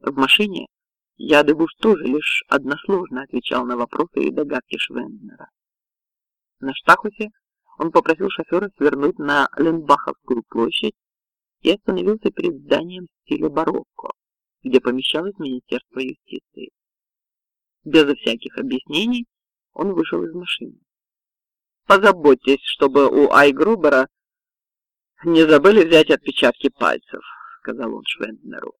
В машине Ядыбуш тоже лишь односложно отвечал на вопросы и догадки Швенднера. На Штахусе он попросил шофера свернуть на Ленбаховскую площадь и остановился перед зданием в стиле барокко, где помещалось Министерство юстиции. Безо всяких объяснений он вышел из машины. «Позаботьтесь, чтобы у Айгрубера не забыли взять отпечатки пальцев», — сказал он Швенднеру.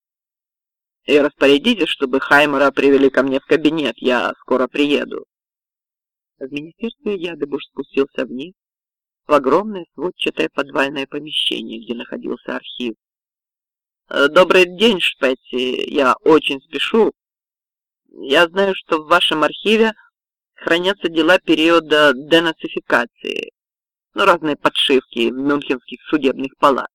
И распорядитесь, чтобы Хаймера привели ко мне в кабинет, я скоро приеду. В министерстве Ядыбуш спустился вниз, в огромное сводчатое подвальное помещение, где находился архив. «Э, «Добрый день, Шпетти, я очень спешу. Я знаю, что в вашем архиве хранятся дела периода денацификации, ну, разные подшивки мюнхенских судебных палат.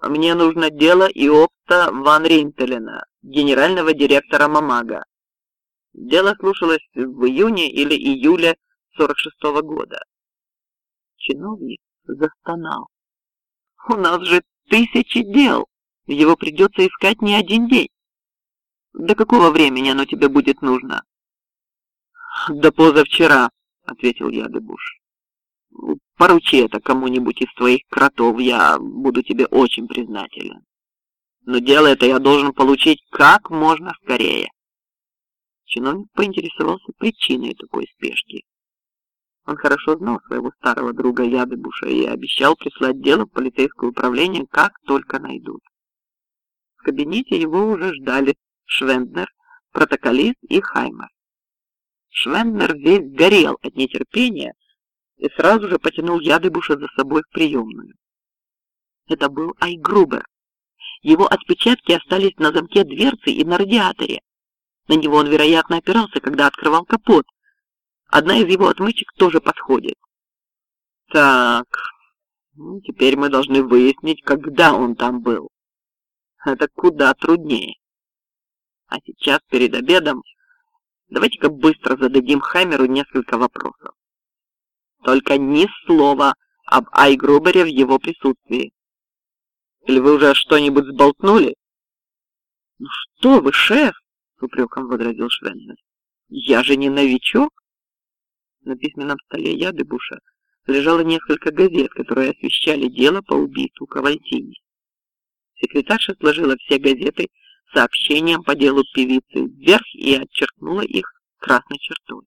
Мне нужно дело Иопта Ван Ринтелена, генерального директора Мамага. Дело слушалось в июне или июле 46 -го года. Чиновник застонал. У нас же тысячи дел. Его придется искать не один день. До какого времени оно тебе будет нужно? До позавчера, ответил Ядыбуш. Поручи это кому-нибудь из твоих кротов, я буду тебе очень признателен. Но дело это я должен получить как можно скорее. Чиновник поинтересовался причиной такой спешки. Он хорошо знал своего старого друга Ядыбуша и обещал прислать дело в полицейское управление, как только найдут. В кабинете его уже ждали Швенднер, протоколист и Хаймер. Швенднер весь горел от нетерпения, и сразу же потянул Ядыбуша за собой в приемную. Это был Айгрубер. Его отпечатки остались на замке дверцы и на радиаторе. На него он, вероятно, опирался, когда открывал капот. Одна из его отмычек тоже подходит. Так, ну, теперь мы должны выяснить, когда он там был. Это куда труднее. А сейчас, перед обедом, давайте-ка быстро зададим Хамеру несколько вопросов. Только ни слова об Айгрубере в его присутствии. Или вы уже что-нибудь сболтнули? Ну что вы, шеф, с упреком возразил Швеннер. Я же не новичок. На письменном столе Ядыбуша лежало несколько газет, которые освещали дело по убийству Кавальтини. Секретарша сложила все газеты сообщением по делу певицы вверх и отчеркнула их красной чертой.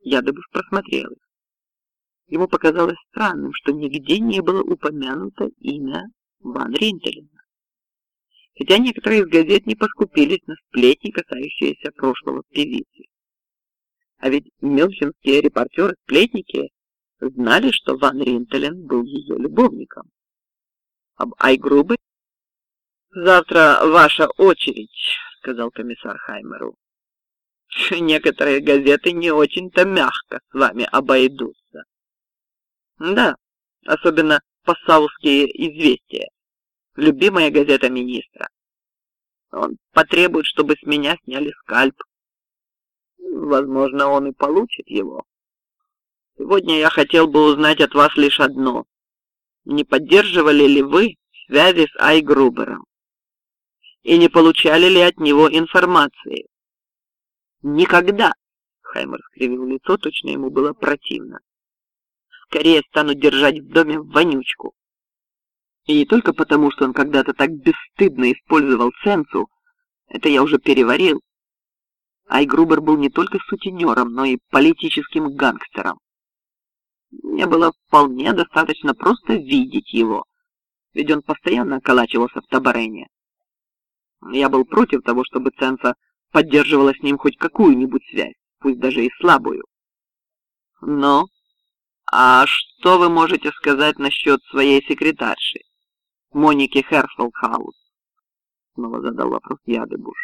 Ядыбуш просмотрел их. Ему показалось странным, что нигде не было упомянуто имя Ван Ринтелена. Хотя некоторые из газет не поскупились на сплетни, касающиеся прошлого певицы. А ведь мюнхенские репортеры-сплетники знали, что Ван Ринтелен был ее любовником. Об Айгрубе «Завтра ваша очередь», — сказал комиссар Хаймеру. «Некоторые газеты не очень-то мягко с вами обойдутся». Да, особенно пассауские известия, любимая газета министра. Он потребует, чтобы с меня сняли скальп. Возможно, он и получит его. Сегодня я хотел бы узнать от вас лишь одно. Не поддерживали ли вы связи с Айгрубером? И не получали ли от него информации? Никогда! Хаймер скривил лицо, точно ему было противно скорее станут держать в доме вонючку. И не только потому, что он когда-то так бесстыдно использовал Сенсу, это я уже переварил. Айгрубер был не только сутенером, но и политическим гангстером. Мне было вполне достаточно просто видеть его, ведь он постоянно околачивался в Табарене. Я был против того, чтобы Ценса поддерживала с ним хоть какую-нибудь связь, пусть даже и слабую. Но а что вы можете сказать насчет своей секретарши, Моники Херфелдхаус? Снова задал вопрос Ядыбуш.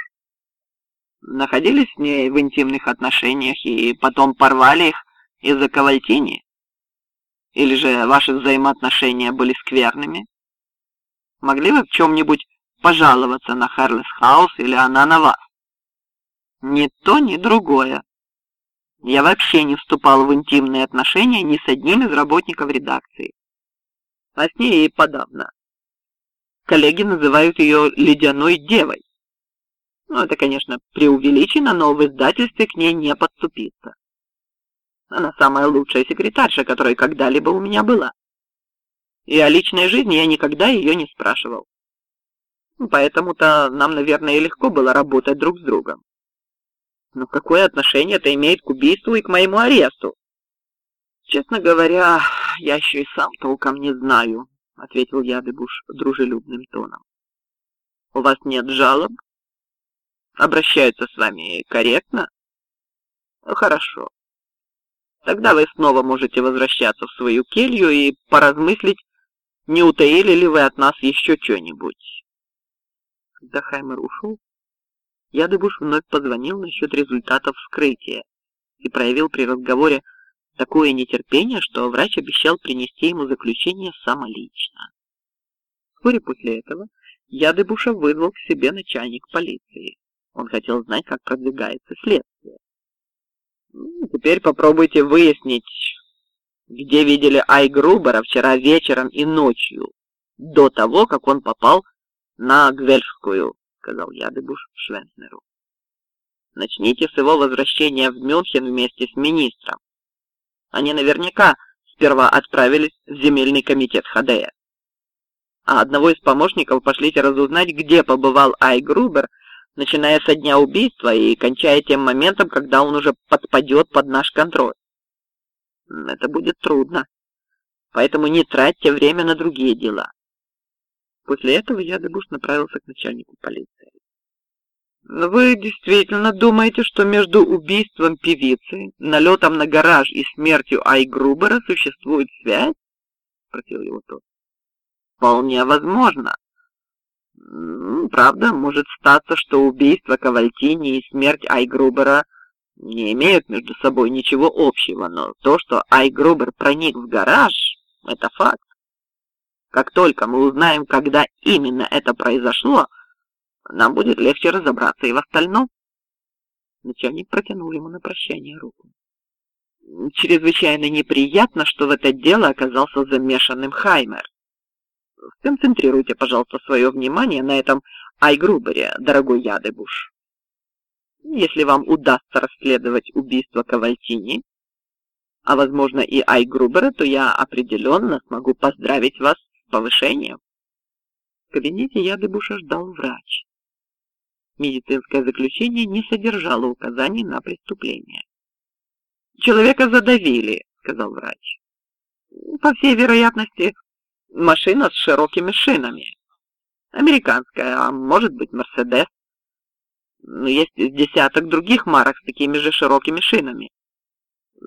Находились с ней в интимных отношениях и потом порвали их из-за Кавальтини? Или же ваши взаимоотношения были скверными? Могли вы в чем-нибудь пожаловаться на Харлес Хаус или она на вас? Ни то, ни другое. Я вообще не вступал в интимные отношения ни с одним из работников редакции. А с ней и подавно. Коллеги называют ее ледяной девой. Ну, это, конечно, преувеличено, но в издательстве к ней не подступиться. Она самая лучшая секретарша, которая когда-либо у меня была. И о личной жизни я никогда ее не спрашивал. Поэтому-то нам, наверное, легко было работать друг с другом. Но какое отношение это имеет к убийству и к моему аресту? Честно говоря, я еще и сам толком не знаю, ответил Ядыбуш дружелюбным тоном. У вас нет жалоб? Обращаются с вами корректно? Хорошо. Тогда вы снова можете возвращаться в свою келью и поразмыслить, не утаили ли вы от нас еще что-нибудь. Когда Хаймер ушел, Ядыбуш вновь позвонил насчет результатов вскрытия и проявил при разговоре такое нетерпение, что врач обещал принести ему заключение самолично. Вскоре после этого Ядыбуша вызвал к себе начальник полиции. Он хотел знать, как продвигается следствие. Ну, теперь попробуйте выяснить, где видели Айгрубера вчера вечером и ночью, до того, как он попал на Гвельскую, сказал Ядыбуш Швенснеру. Начните с его возвращения в Мюнхен вместе с министром. Они наверняка сперва отправились в земельный комитет ХДС. А одного из помощников пошлите разузнать, где побывал Айгрубер начиная со дня убийства и кончая тем моментом, когда он уже подпадет под наш контроль. Это будет трудно, поэтому не тратьте время на другие дела. После этого я Дебуш направился к начальнику полиции. Вы действительно думаете, что между убийством певицы, налетом на гараж и смертью Айгрубера существует связь? Спросил его тот. Вполне возможно. Правда, может статься, что убийство Кавальтини и смерть Айгрубера не имеют между собой ничего общего, но то, что Айгрубер проник в гараж, это факт. Как только мы узнаем, когда именно это произошло, нам будет легче разобраться и в остальном. Начальник протянул ему на прощание руку. Чрезвычайно неприятно, что в это дело оказался замешанным Хаймер. Сконцентрируйте, пожалуйста, свое внимание на этом Айгрубере, дорогой Ядыбуш. Если вам удастся расследовать убийство Кавальтини, а возможно и Айгрубера, то я определенно смогу поздравить вас повышением. В кабинете Ядыбуша ждал врач. Медицинское заключение не содержало указаний на преступление. Человека задавили, сказал врач. По всей вероятности, машина с широкими шинами. Американская, а может быть Мерседес. Но есть десяток других марок с такими же широкими шинами.